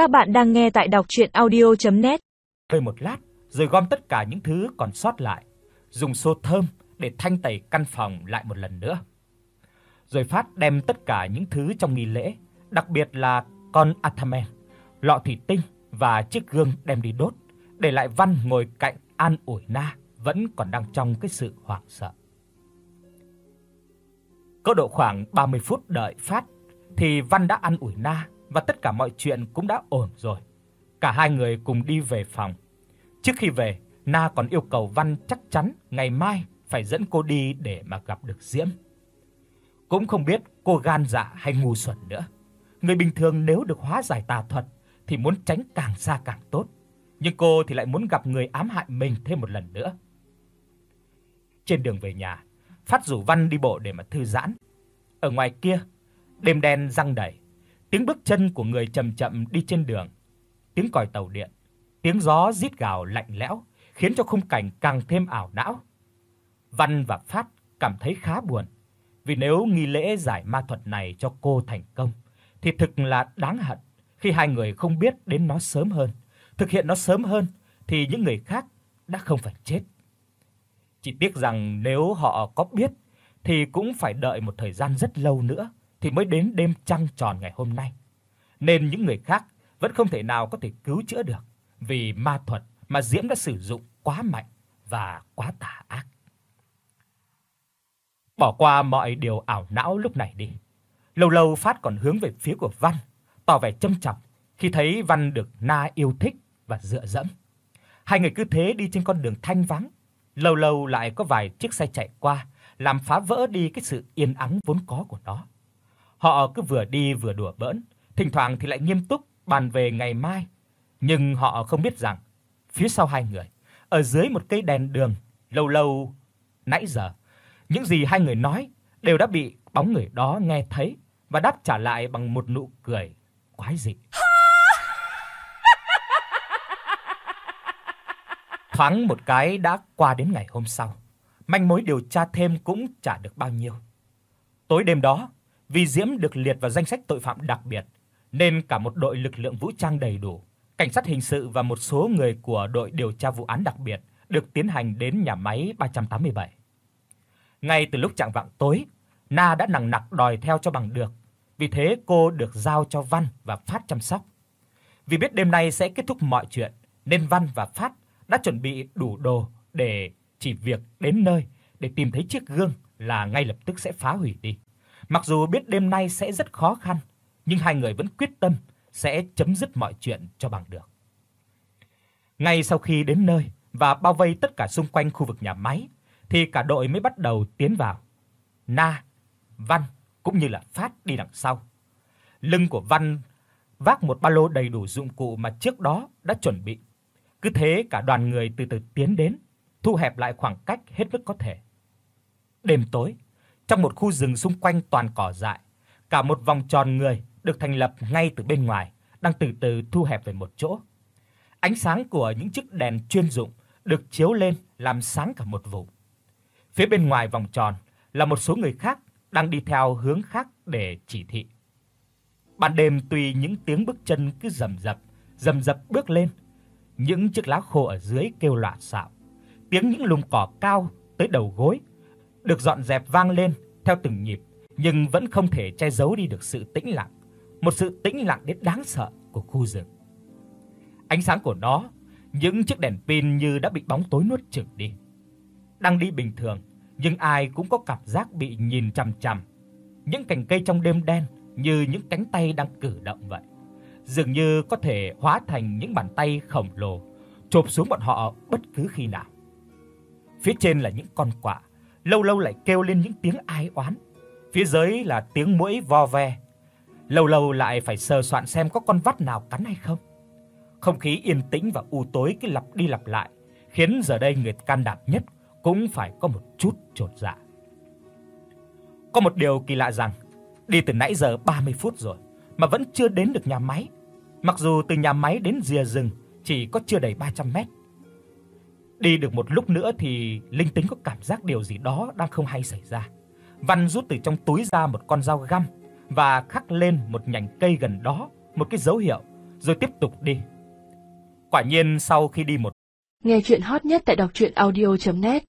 Các bạn đang nghe tại đọc audio net Hơi một lát, rồi gom tất cả những thứ còn sót lại, dùng xô thơm để thanh tẩy căn phòng lại một lần nữa. Rồi Phát đem tất cả những thứ trong nghi lễ, đặc biệt là con Athamen, lọ thủy tinh và chiếc gương đem đi đốt, để lại Văn ngồi cạnh an ủi Na vẫn còn đang trong cái sự hoảng sợ. Có độ khoảng 30 phút đợi Phát thì Văn đã ăn ủi Na và tất cả mọi chuyện cũng đã ổn rồi. Cả hai người cùng đi về phòng. Trước khi về, Na còn yêu cầu Văn chắc chắn ngày mai phải dẫn cô đi để mà gặp được Diễm. Cũng không biết cô gan dạ hay ngu xuẩn nữa. Người bình thường nếu được hóa giải tà thuật thì muốn tránh càng xa càng tốt, nhưng cô thì lại muốn gặp người ám hại mình thêm một lần nữa. Trên đường về nhà, Phát rủ Văn đi bộ để mà thư giãn. Ở ngoài kia, đêm đen răng đầy, tiếng bước chân của người chậm chậm đi trên đường, tiếng còi tàu điện, tiếng gió rít gào lạnh lẽo khiến cho khung cảnh càng thêm ảo não. Văn và Phát cảm thấy khá buồn, vì nếu nghi lễ giải ma thuật này cho cô thành công thì thực là đáng hận khi hai người không biết đến nó sớm hơn, thực hiện nó sớm hơn thì những người khác đã không phải chết. Chỉ tiếc rằng nếu họ có biết thì cũng phải đợi một thời gian rất lâu nữa thì mới đến đêm trăng tròn ngày hôm nay. Nên những người khác vẫn không thể nào có thể cứu chữa được vì ma thuật mà Diễm đã sử dụng quá mạnh và quá tà ác. Bỏ qua mọi điều ảo não lúc này đi. Lâu lâu Phát còn hướng về phía của Văn, tỏ vẻ trâm trọng khi thấy Văn được Na yêu thích và dựa dẫm. Hai người cứ thế đi trên con đường thanh vắng, lâu lâu lại có vài chiếc xe chạy qua, làm phá vỡ đi cái sự yên ắng vốn có của nó. Họ cứ vừa đi vừa đùa bỡn, thỉnh thoảng thì lại nghiêm túc bàn về ngày mai, nhưng họ không biết rằng phía sau hai người, ở dưới một cây đèn đường, lâu lâu nãy giờ, những gì hai người nói đều đã bị bóng người đó nghe thấy và đáp trả lại bằng một nụ cười quái dị. Thoáng một cái đã qua đến ngày hôm sau, manh mối điều tra thêm cũng chả được bao nhiêu. Tối đêm đó, vì Diễm được liệt vào danh sách tội phạm đặc biệt, nên cả một đội lực lượng vũ trang đầy đủ, cảnh sát hình sự và một số người của đội điều tra vụ án đặc biệt được tiến hành đến nhà máy 387. Ngay từ lúc trạng vạng tối, Na đã nằng nặc đòi theo cho bằng được, vì thế cô được giao cho Văn và Phát chăm sóc. Vì biết đêm nay sẽ kết thúc mọi chuyện, nên Văn và Phát đã chuẩn bị đủ đồ để chỉ việc đến nơi để tìm thấy chiếc gương là ngay lập tức sẽ phá hủy đi. Mặc dù biết đêm nay sẽ rất khó khăn, nhưng hai người vẫn quyết tâm sẽ chấm dứt mọi chuyện cho bằng được. Ngay sau khi đến nơi và bao vây tất cả xung quanh khu vực nhà máy thì cả đội mới bắt đầu tiến vào. Na, Văn cũng như là Phát đi đằng sau. Lưng của Văn vác một ba lô đầy đủ dụng cụ mà trước đó đã chuẩn bị. Cứ thế cả đoàn người từ từ tiến đến, thu hẹp lại khoảng cách hết mức có thể. Đêm tối, trong một khu rừng xung quanh toàn cỏ dại, cả một vòng tròn người được thành lập ngay từ bên ngoài, đang từ từ thu hẹp về một chỗ. Ánh sáng của những chiếc đèn chuyên dụng được chiếu lên làm sáng cả một vùng. Phía bên ngoài vòng tròn là một số người khác đang đi theo hướng khác để chỉ thị. Ban đêm tuy những tiếng bước chân cứ rầm rập, rầm rập bước lên, những chiếc lá khô ở dưới kêu loạt xạo, tiếng những lùm cỏ cao tới đầu gối được dọn dẹp vang lên theo từng nhịp, nhưng vẫn không thể che giấu đi được sự tĩnh lặng, một sự tĩnh lặng đến đáng sợ của khu rừng. Ánh sáng của nó, những chiếc đèn pin như đã bị bóng tối nuốt chửng đi. Đang đi bình thường, nhưng ai cũng có cảm giác bị nhìn chằm chằm. Những cành cây trong đêm đen như những cánh tay đang cử động vậy. Dường như có thể hóa thành những bàn tay khổng lồ chộp xuống bọn họ bất cứ khi nào. Phía trên là những con quạ, lâu lâu lại kêu lên những tiếng ai oán. Phía dưới là tiếng muỗi vo ve. Lâu lâu lại phải sờ soạn xem có con vắt nào cắn hay không. Không khí yên tĩnh và u tối cứ lặp đi lặp lại, khiến giờ đây người can đảm nhất cũng phải có một chút chột dạ. Có một điều kỳ lạ rằng, đi từ nãy giờ 30 phút rồi mà vẫn chưa đến được nhà máy. Mặc dù từ nhà máy đến rìa rừng chỉ có chưa đầy 300 mét. Đi được một lúc nữa thì linh tính có cảm giác điều gì đó đang không hay xảy ra. Văn rút từ trong túi ra một con dao găm và khắc lên một nhành cây gần đó, một cái dấu hiệu rồi tiếp tục đi. Quả nhiên sau khi đi một Nghe truyện hot nhất tại doctruyenaudio.net